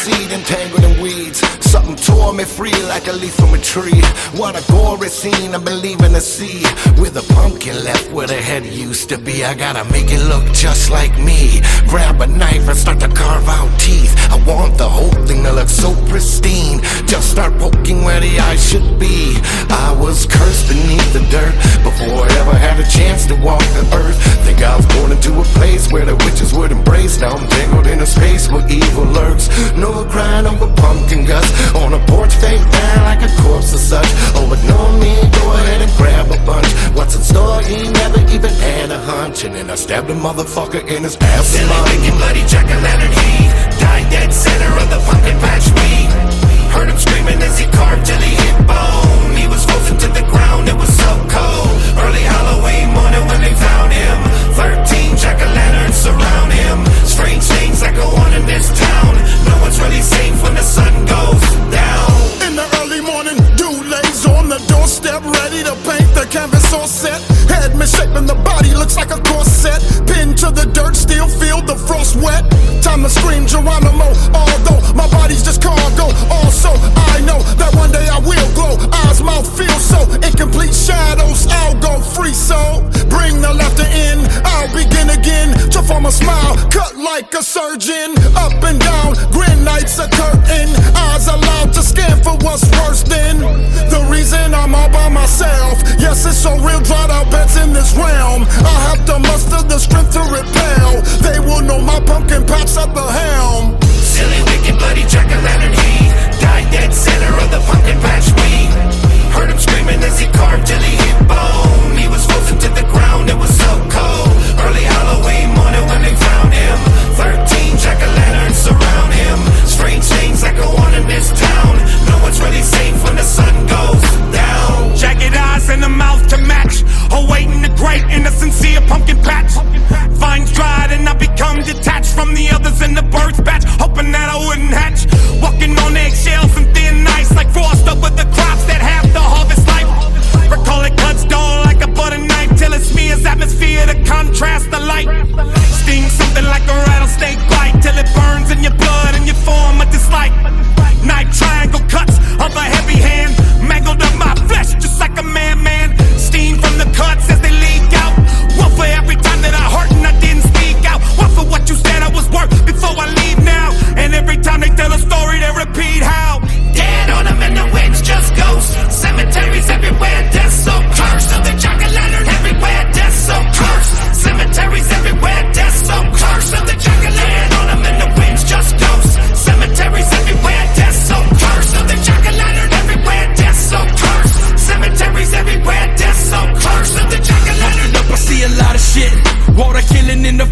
seed entangled in weeds. Something tore me free like a leaf from a tree. What a gory scene, I believe in the sea. With a pumpkin left where the head used to be. I gotta make it look just like me. Grab a knife and start to carve out teeth. I want the whole thing to look so pristine. Just start poking where the eyes should be. I was cursed beneath the dirt before I ever had a chance to walk the earth. Think I was born into a place where the witches would embrace. Now I'm evil lurks. No crying over pumpkin guts on a porch, fake down like a corpse or such. Oh, ignore me, go ahead and grab a bunch. What's in store? He never even had a hunch, and then I stabbed a motherfucker in his ass. Silly, wicked, bloody jack-o'-lantern he Died Head misshapen, the body looks like a corset. Pinned to the dirt, still feel the frost wet. Time to scream Geronimo, although my body's just cargo. Also, I know that one day I will glow. Eyes, mouth feel so incomplete shadows. I'll go free, so bring the laughter in. I'll begin again to form a smile, cut like a surgeon. Up Great innocence, see pumpkin patch. Vines dried and I become detached from the others in the bird's batch. Hoping that I wouldn't hatch. Walking on eggshells and thin ice like frost over the crops that have the harvest life. Recall it cuts dull like a butter knife till it smears atmosphere to contrast the light. Sting something like a rattlesnake bite till it burns in your blood and you form a dislike.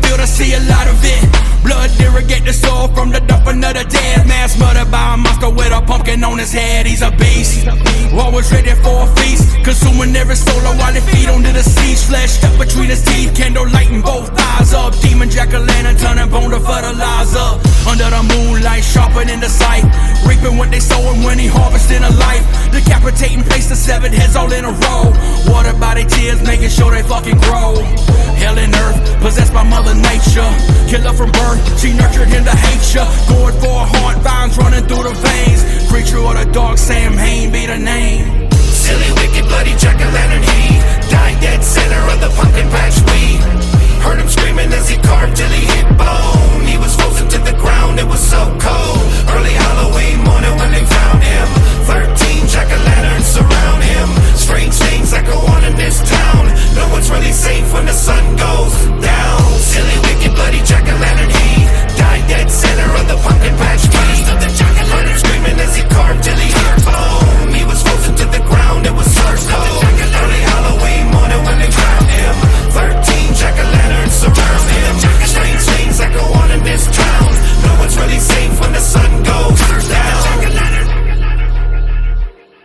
Field, I see a lot of it. Blood irrigate the soul from the dump another dead mass murdered by a monster with a pumpkin on his head. He's a beast. Always ready for a feast, consuming every soul while they feed on the deceased. Flesh stuck between his teeth, candle lighting both eyes up. Demon jack o' lantern turning bone to fertilizer. Under the moonlight, sharpening the sight, reaping what they sowing when he harvesting a life. Decapitating, place the seven heads all in a row. Watered by their tears, making sure they fucking grow possessed by mother nature. Killer from birth, she nurtured him to hate ya. Gored for a heart, vines running through the veins. Creature of the dark, Samhain be the name. Silly, wicked, bloody Jack o' lantern, he died dead center of the pumpkin patch. We heard him screaming as he carved till he hit bone.